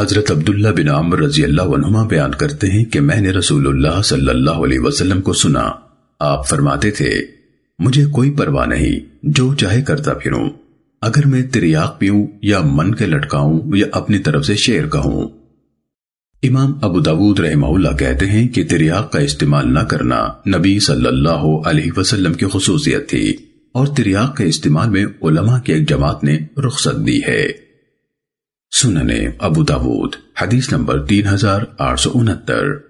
حضرت عبداللہ بن عمر رضی اللہ عنہما بیان کرتے ہیں کہ میں نے رسول اللہ صلی اللہ علیہ وسلم کو سنا۔ آپ فرماتے تھے، مجھے کوئی پرواہ نہیں، جو چاہے کرتا پھروں۔ اگر میں تریاق پیوں یا من کے لٹکاؤں یا اپنی طرف سے شعر کہوں۔ امام ابو داود رحمہ اللہ کہتے ہیں کہ تریاق کا استعمال نہ کرنا نبی صلی اللہ علیہ وسلم کی خصوصیت تھی، اور تریاق کے استعمال میں علماء کی ایک جماعت نے رخصت دی ہے۔ سننے ابو داود حدیث نمبر تین ہزار آٹھ سو انہتر۔